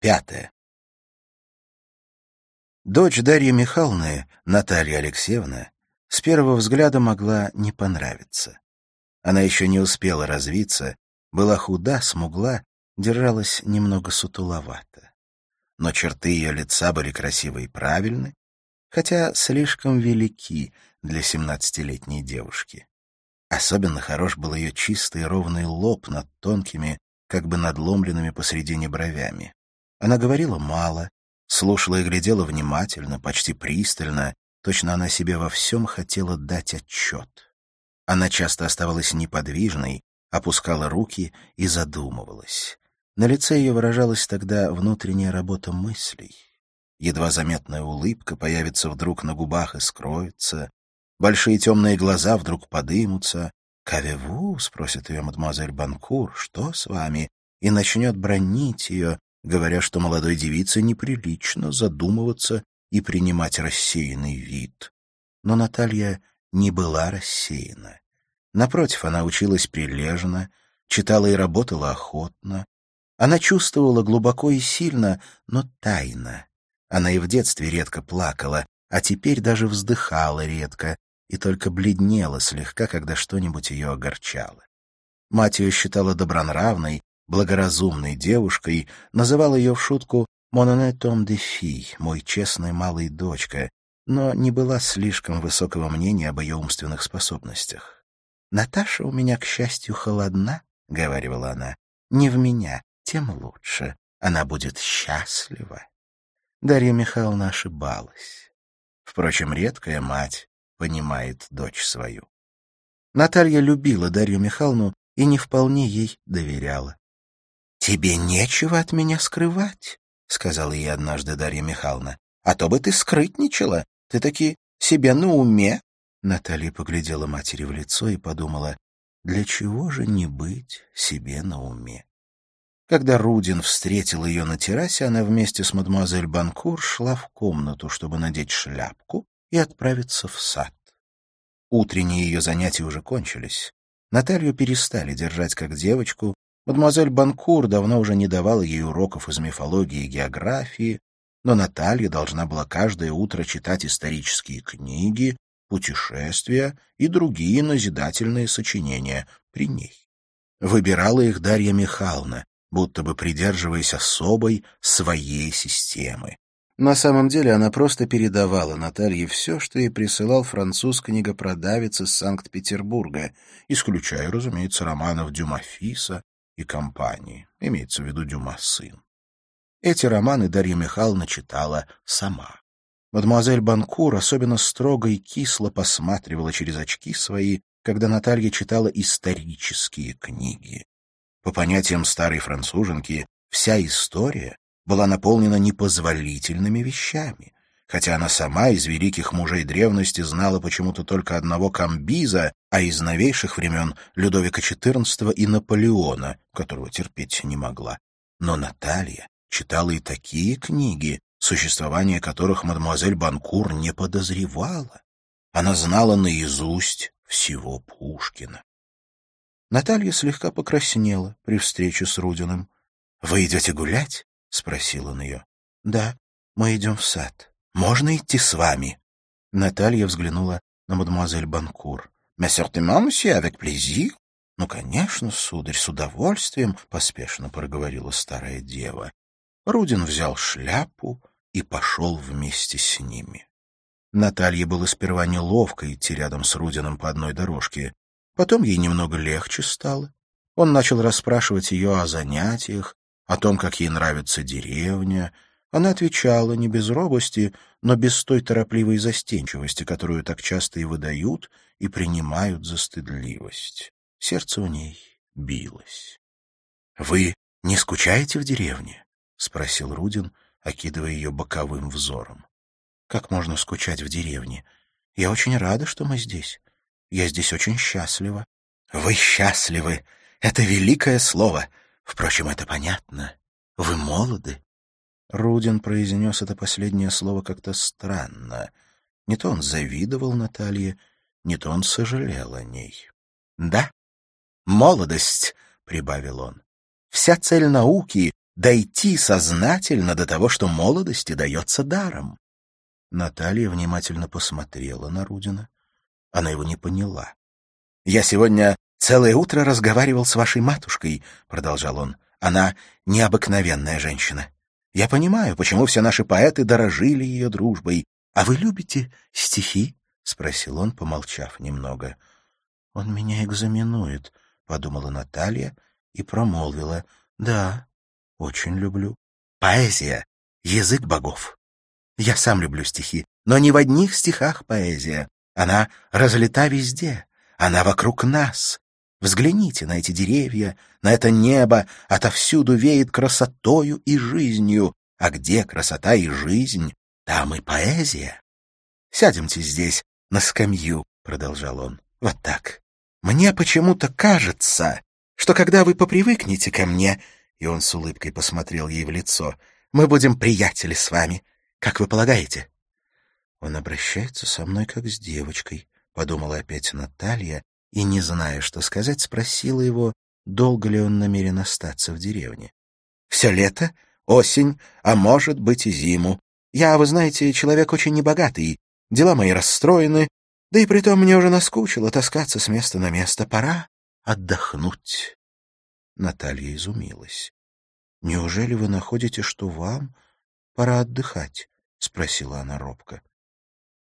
Пятое. Дочь Дарьи Михайловны, Наталья Алексеевна, с первого взгляда могла не понравиться. Она еще не успела развиться, была худа, смугла, держалась немного сутуловато. Но черты ее лица были красивы и правильны, хотя слишком велики для семнадцатилетней девушки. Особенно хорош был ее чистый ровный лоб над тонкими, как бы надломленными посредине бровями. Она говорила мало, слушала и глядела внимательно, почти пристально, точно она себе во всем хотела дать отчет. Она часто оставалась неподвижной, опускала руки и задумывалась. На лице ее выражалась тогда внутренняя работа мыслей. Едва заметная улыбка появится вдруг на губах и скроется, большие темные глаза вдруг подымутся. «Кавеву?» — спросит ее мадемуазель Банкур, «что с вами?» и начнет бронить ее, говоря, что молодой девице неприлично задумываться и принимать рассеянный вид. Но Наталья не была рассеяна. Напротив, она училась прилежно, читала и работала охотно. Она чувствовала глубоко и сильно, но тайно. Она и в детстве редко плакала, а теперь даже вздыхала редко и только бледнела слегка, когда что-нибудь ее огорчало. Мать ее считала добронравной, благоразумной девушкой, называл ее в шутку «Монане Том де Фи», «Мой честный малый дочка», но не была слишком высокого мнения об ее умственных способностях. «Наташа у меня, к счастью, холодна», — говорила она. «Не в меня, тем лучше. Она будет счастлива». Дарья Михайловна ошибалась. Впрочем, редкая мать понимает дочь свою. Наталья любила Дарью Михайловну и не вполне ей доверяла. «Тебе нечего от меня скрывать», — сказала ей однажды Дарья Михайловна. «А то бы ты скрытничала. Ты таки себе на уме». Наталья поглядела матери в лицо и подумала, для чего же не быть себе на уме? Когда Рудин встретил ее на террасе, она вместе с мадемуазель Банкур шла в комнату, чтобы надеть шляпку и отправиться в сад. Утренние ее занятия уже кончились. Наталью перестали держать как девочку, Мадемуазель Банкур давно уже не давала ей уроков из мифологии и географии, но Наталья должна была каждое утро читать исторические книги, путешествия и другие назидательные сочинения при ней. Выбирала их Дарья Михайловна, будто бы придерживаясь особой своей системы. На самом деле она просто передавала Наталье все, что ей присылал француз книгопродавец из Санкт-Петербурга, исключая, разумеется, романов Дюмафиса, и компании, имеется в виду Дюма сын. Эти романы Дарья Михайловна читала сама. Мадемуазель Банкур особенно строго и кисло посматривала через очки свои, когда Наталья читала исторические книги. По понятиям старой француженки, вся история была наполнена непозволительными вещами, хотя она сама из великих мужей древности знала почему-то только одного Камбиза, а из новейших времен Людовика XIV и Наполеона, которого терпеть не могла. Но Наталья читала и такие книги, существование которых мадемуазель Банкур не подозревала. Она знала наизусть всего Пушкина. Наталья слегка покраснела при встрече с Рудиным. — Вы идете гулять? — спросил он ее. — Да, мы идем в сад. Можно идти с вами?» Наталья взглянула на мадемуазель Банкур. «Mais certainement, monsieur, avec plaisir». «Ну, конечно, сударь, с удовольствием», — поспешно проговорила старая дева. Рудин взял шляпу и пошел вместе с ними. Наталье было сперва неловко идти рядом с Рудином по одной дорожке. Потом ей немного легче стало. Он начал расспрашивать ее о занятиях, о том, как ей нравится деревня, она отвечала не без робости, но без той торопливой застенчивости, которую так часто и выдают, и принимают за стыдливость. Сердце у ней билось. — Вы не скучаете в деревне? — спросил Рудин, окидывая ее боковым взором. — Как можно скучать в деревне? Я очень рада, что мы здесь. Я здесь очень счастлива. — Вы счастливы! Это великое слово! Впрочем, это понятно. Вы молоды, Рудин произнес это последнее слово как-то странно. Не то он завидовал Наталье, не то он сожалел о ней. — Да, молодость, — прибавил он. — Вся цель науки — дойти сознательно до того, что молодости дается даром. Наталья внимательно посмотрела на Рудина. Она его не поняла. «Я сегодня целое утро разговаривал с вашей матушкой», — продолжал он. «Она необыкновенная женщина. Я понимаю, почему все наши поэты дорожили ее дружбой. А вы любите стихи?» — спросил он, помолчав немного. «Он меня экзаменует», — подумала Наталья и промолвила. «Да, очень люблю. Поэзия — язык богов. Я сам люблю стихи, но не в одних стихах поэзия. Она разлита везде, она вокруг нас. Взгляните на эти деревья, на это небо, отовсюду веет красотою и жизнью. А где красота и жизнь, там и поэзия. Сядемте здесь, на скамью, — продолжал он, — вот так. Мне почему-то кажется, что когда вы попривыкнете ко мне, и он с улыбкой посмотрел ей в лицо, мы будем приятели с вами, как вы полагаете? Он обращается со мной как с девочкой, — подумала опять Наталья, и, не зная, что сказать, спросила его, долго ли он намерен остаться в деревне. — Все лето, осень, а может быть и зиму. Я, вы знаете, человек очень небогатый, дела мои расстроены, да и притом мне уже наскучило таскаться с места на место. Пора отдохнуть. Наталья изумилась. — Неужели вы находите, что вам пора отдыхать? — спросила она робко.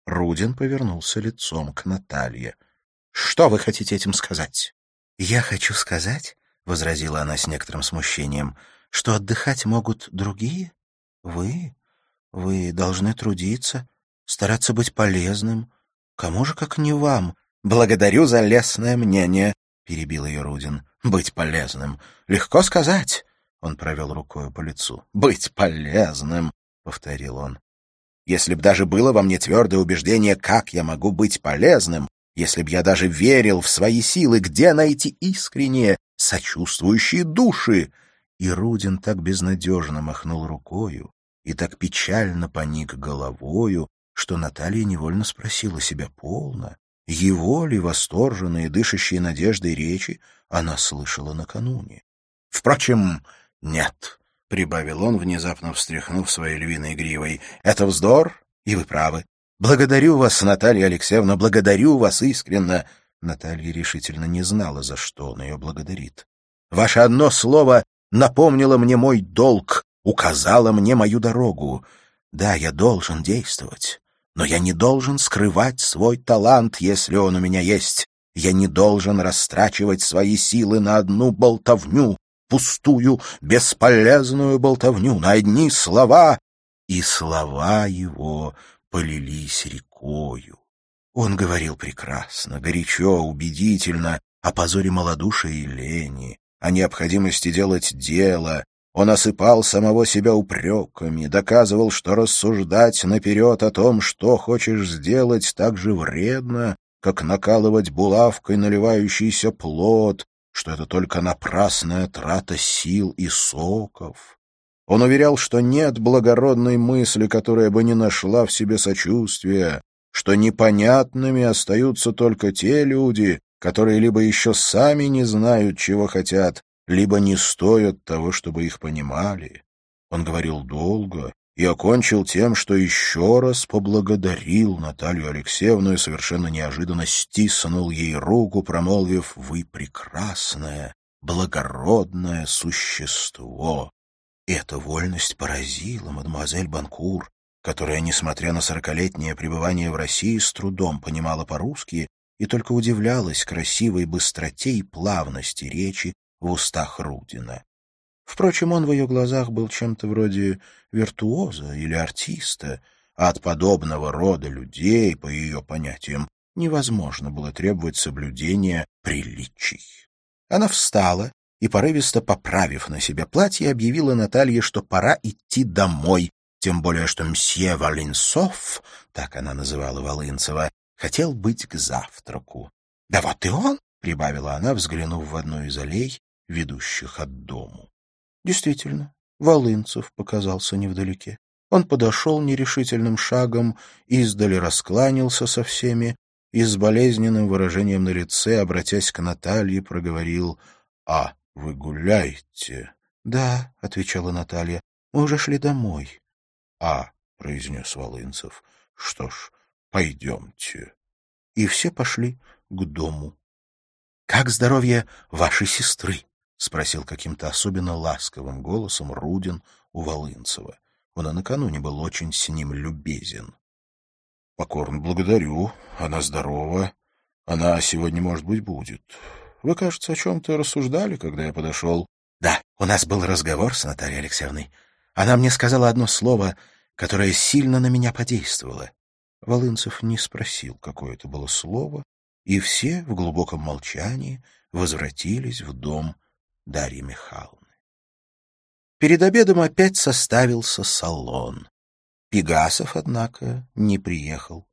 Рудин повернулся лицом к Наталье. — Что вы хотите этим сказать? — Я хочу сказать, — возразила она с некоторым смущением, — что отдыхать могут другие. Вы, вы должны трудиться, стараться быть полезным. Кому же, как не вам? — Благодарю за лестное мнение, — перебил ее Рудин. — Быть полезным. Легко сказать. Он провел рукой по лицу. — Быть полезным, — повторил он. Если б даже было во мне твердое убеждение, как я могу быть полезным, если б я даже верил в свои силы, где найти искренние, сочувствующие души? И Рудин так безнадежно махнул рукою и так печально поник головою, что Наталья невольно спросила себя полно, его ли восторженные, дышащие надеждой речи она слышала накануне. Впрочем, нет. — прибавил он, внезапно встряхнув своей львиной гривой. — Это вздор, и вы правы. Благодарю вас, Наталья Алексеевна, благодарю вас искренно. Наталья решительно не знала, за что он ее благодарит. Ваше одно слово напомнило мне мой долг, указало мне мою дорогу. Да, я должен действовать, но я не должен скрывать свой талант, если он у меня есть. Я не должен растрачивать свои силы на одну болтовню, пустую, бесполезную болтовню, на одни слова, и слова его полились рекою. Он говорил прекрасно, горячо, убедительно о позоре малодушия и лени, о необходимости делать дело. Он осыпал самого себя упреками, доказывал, что рассуждать наперед о том, что хочешь сделать, так же вредно, как накалывать булавкой наливающийся плод, что это только напрасная трата сил и соков. Он уверял, что нет благородной мысли, которая бы не нашла в себе сочувствия, что непонятными остаются только те люди, которые либо еще сами не знают, чего хотят, либо не стоят того, чтобы их понимали. Он говорил долго, и окончил тем, что еще раз поблагодарил Наталью Алексеевну и совершенно неожиданно стиснул ей руку, промолвив «Вы прекрасное, благородное существо». Эта вольность поразила мадемуазель Банкур, которая, несмотря на сорокалетнее пребывание в России, с трудом понимала по-русски и только удивлялась красивой быстроте и плавности речи в устах Рудина. Впрочем, он в ее глазах был чем-то вроде виртуоза или артиста, а от подобного рода людей, по ее понятиям, невозможно было требовать соблюдения приличий. Она встала и, порывисто поправив на себе платье, объявила Наталье, что пора идти домой, тем более что мсье Валенсов, так она называла Волынцева, хотел быть к завтраку. — Да вот и он, — прибавила она, взглянув в одну из аллей, ведущих от дому. Действительно, Волынцев показался невдалеке. Он подошел нерешительным шагом, издали раскланялся со всеми и с болезненным выражением на лице, обратясь к Наталье, проговорил «А, вы гуляете?» Да, — отвечала Наталья, — мы уже шли домой. — А, — произнес Волынцев, — что ж, пойдемте. И все пошли к дому. — Как здоровье вашей сестры? — спросил каким-то особенно ласковым голосом Рудин у Волынцева. Он и накануне был очень с ним любезен. — Покорно благодарю. Она здорова. Она сегодня, может быть, будет. Вы, кажется, о чем-то рассуждали, когда я подошел. — Да, у нас был разговор с Натальей Алексеевной. Она мне сказала одно слово, которое сильно на меня подействовало. Волынцев не спросил, какое это было слово, и все в глубоком молчании возвратились в дом Дарьи Михайловны. Перед обедом опять составился салон. Пегасов, однако, не приехал.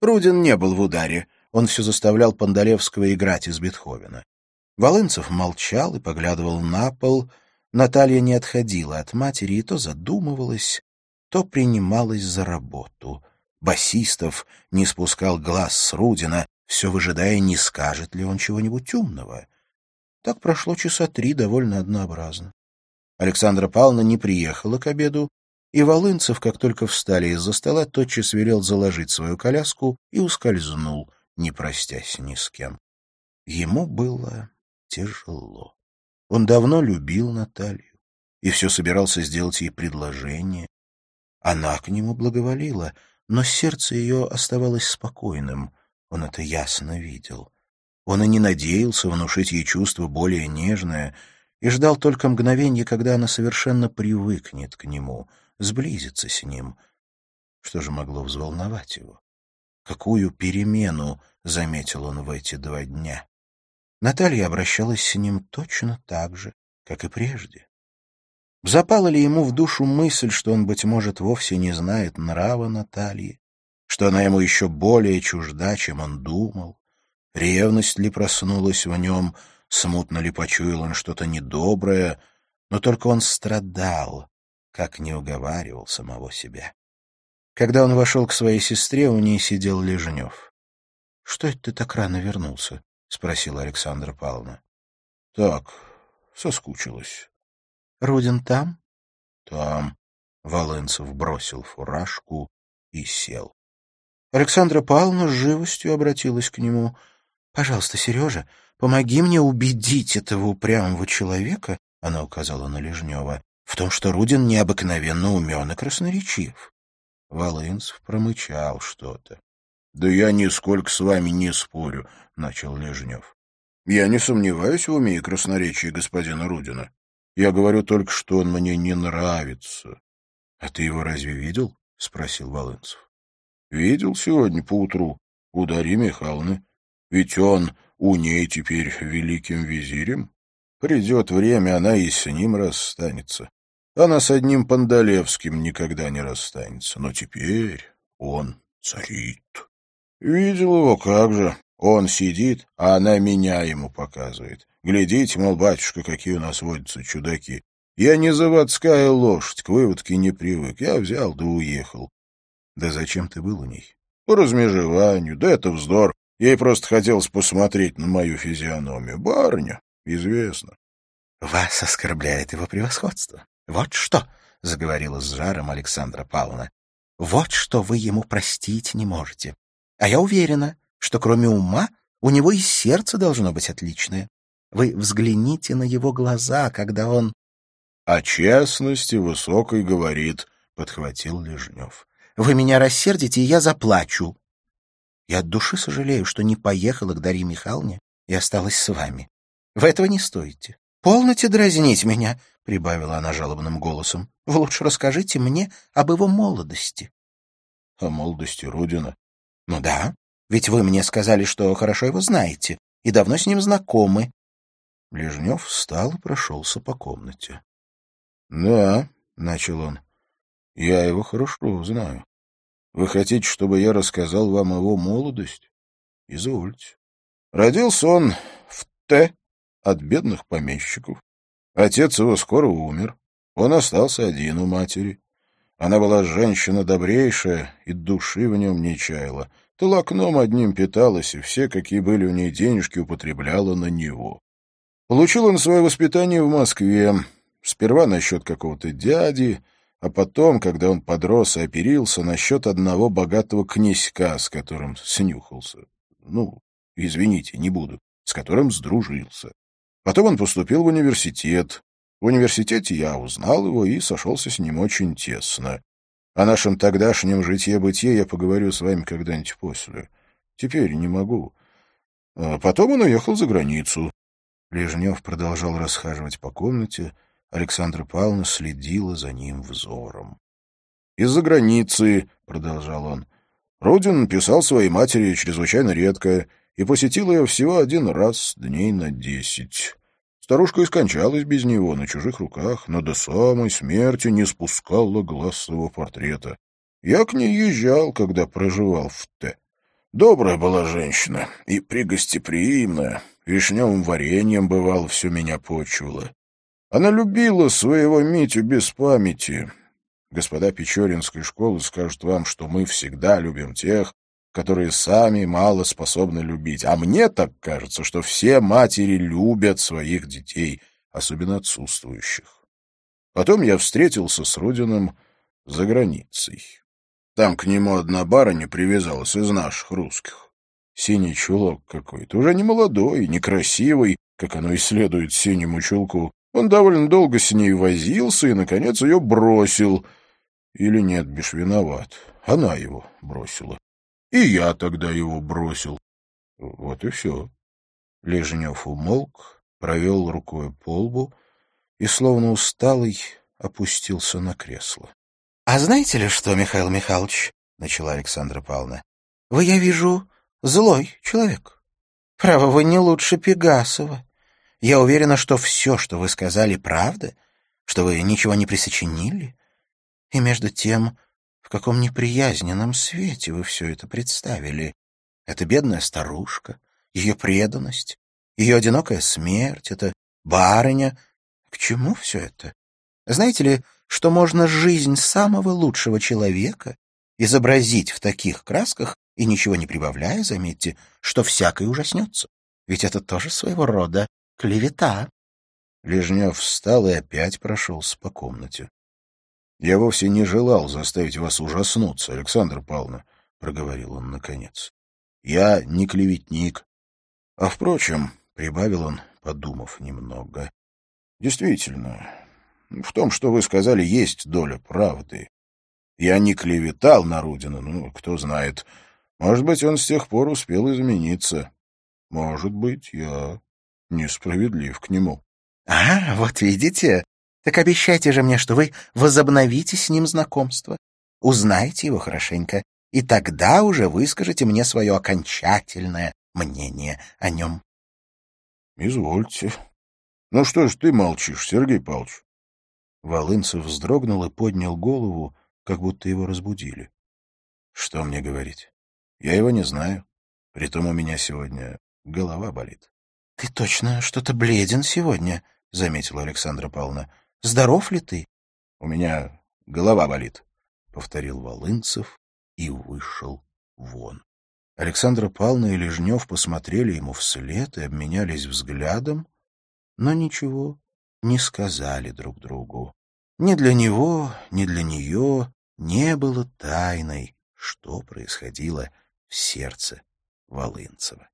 Рудин не был в ударе, он все заставлял Пандалевского играть из Бетховена. Волынцев молчал и поглядывал на пол. Наталья не отходила от матери и то задумывалась, то принималась за работу. Басистов не спускал глаз с Рудина, все выжидая, не скажет ли он чего-нибудь умного. Так прошло часа три довольно однообразно. Александра Павловна не приехала к обеду, и Волынцев, как только встали из-за стола, тотчас велел заложить свою коляску и ускользнул, не простясь ни с кем. Ему было тяжело. Он давно любил Наталью и все собирался сделать ей предложение. Она к нему благоволила, но сердце ее оставалось спокойным, он это ясно видел. Он и не надеялся внушить ей чувство более нежное и ждал только мгновения, когда она совершенно привыкнет к нему, сблизится с ним. Что же могло взволновать его? Какую перемену заметил он в эти два дня? Наталья обращалась с ним точно так же, как и прежде. Запала ли ему в душу мысль, что он, быть может, вовсе не знает нрава Натальи, что она ему еще более чужда, чем он думал? Ревность ли проснулась в нем, смутно ли почуял он что-то недоброе, но только он страдал, как не уговаривал самого себя. Когда он вошел к своей сестре, у ней сидел Лежнев. — Что это ты так рано вернулся? — спросила Александра Павловна. — Так, соскучилась. — Рудин там? — Там. Волынцев бросил фуражку и сел. Александра Павловна с живостью обратилась к нему — Пожалуйста, Сережа, помоги мне убедить этого упрямого человека, она указала на Лежнева, в том, что Рудин необыкновенно умен и красноречив. Волынцев промычал что-то. — Да я нисколько с вами не спорю, — начал Лежнев. — Я не сомневаюсь в уме и красноречии господина Рудина. Я говорю только, что он мне не нравится. — А ты его разве видел? — спросил Волынцев. — Видел сегодня поутру у Дарьи Михайловны. Ведь он у ней теперь великим визирем. Придет время, она и с ним расстанется. Она с одним Пандалевским никогда не расстанется. Но теперь он царит. Видел его, как же. Он сидит, а она меня ему показывает. Глядите, мол, батюшка, какие у нас водятся чудаки. Я не заводская лошадь, к выводке не привык. Я взял да уехал. Да зачем ты был у ней? По размежеванию. Да это вздор. Ей просто хотелось посмотреть на мою физиономию. Барыня, известно. — Вас оскорбляет его превосходство. Вот что, — заговорила с жаром Александра Павловна, — вот что вы ему простить не можете. А я уверена, что кроме ума у него и сердце должно быть отличное. Вы взгляните на его глаза, когда он... — О честности высокой говорит, — подхватил Лежнев. — Вы меня рассердите, и я заплачу, я от души сожалею, что не поехала к Дарье Михайловне и осталась с вами. Вы этого не стоите. Полноте дразнить меня, — прибавила она жалобным голосом. — Вы лучше расскажите мне об его молодости. — О молодости Родина? — Ну да, ведь вы мне сказали, что хорошо его знаете и давно с ним знакомы. Лежнев встал и прошелся по комнате. — Да, — начал он, — я его хорошо знаю. Вы хотите, чтобы я рассказал вам его молодость? Извольте. Родился он в Т от бедных помещиков. Отец его скоро умер. Он остался один у матери. Она была женщина добрейшая, и души в нем не чаяла. Толокном одним питалась, и все, какие были у ней денежки, употребляла на него. Получил он свое воспитание в Москве. Сперва насчет какого-то дяди, а потом, когда он подрос и оперился, насчет одного богатого князька, с которым снюхался. Ну, извините, не буду, с которым сдружился. Потом он поступил в университет. В университете я узнал его и сошелся с ним очень тесно. О нашем тогдашнем житье-бытие я поговорю с вами когда-нибудь после. Теперь не могу. А потом он уехал за границу. Лежнев продолжал расхаживать по комнате. Александра Павловна следила за ним взором. «Из-за границы», — продолжал он, — «Рудин писал своей матери чрезвычайно редко и посетил ее всего один раз дней на десять. Старушка и скончалась без него, на чужих руках, но до самой смерти не спускала глаз своего портрета. Я к ней езжал, когда проживал в Т. Добрая была женщина и пригостеприимная, вишневым вареньем, бывало, все меня почула. Она любила своего Митю без памяти. Господа Печоринской школы скажут вам, что мы всегда любим тех, которые сами мало способны любить. А мне так кажется, что все матери любят своих детей, особенно отсутствующих. Потом я встретился с Рудиным за границей. Там к нему одна барыня привязалась из наших русских. Синий чулок какой-то, уже не молодой, некрасивый, как оно и следует синему чулку. Он довольно долго с ней возился и, наконец, ее бросил. Или нет, бишь виноват. Она его бросила. И я тогда его бросил. Вот и все. Лежнев умолк, провел рукой по лбу и, словно усталый, опустился на кресло. — А знаете ли что, Михаил Михайлович, — начала Александра Павловна, — вы, я вижу, злой человек. Право, вы не лучше Пегасова. Я уверена, что все, что вы сказали, правда, что вы ничего не присочинили. И между тем в каком неприязненном свете вы все это представили. Это бедная старушка, ее преданность, ее одинокая смерть, это барыня. К чему все это? Знаете ли, что можно жизнь самого лучшего человека изобразить в таких красках и ничего не прибавляя, заметьте, что всякой ужаснется. Ведь это тоже своего рода клевета. Лежнев встал и опять прошелся по комнате. Я вовсе не желал заставить вас ужаснуться, Александр Павловна, — проговорил он наконец. Я не клеветник. А, впрочем, — прибавил он, подумав немного, — действительно, в том, что вы сказали, есть доля правды. Я не клеветал на Рудина, ну, кто знает. Может быть, он с тех пор успел измениться. Может быть, я несправедлив к нему. — А, вот видите, так обещайте же мне, что вы возобновите с ним знакомство, узнаете его хорошенько, и тогда уже выскажете мне свое окончательное мнение о нем. — Извольте. Ну что ж ты молчишь, Сергей Павлович? Волынцев вздрогнул и поднял голову, как будто его разбудили. — Что мне говорить? Я его не знаю. Притом у меня сегодня голова болит. — Ты точно что-то бледен сегодня, — заметила Александра Павловна. Здоров ли ты? — У меня голова болит, — повторил Волынцев и вышел вон. Александра Павловна и Лежнев посмотрели ему вслед и обменялись взглядом, но ничего не сказали друг другу. Ни для него, ни для нее не было тайной, что происходило в сердце Волынцева.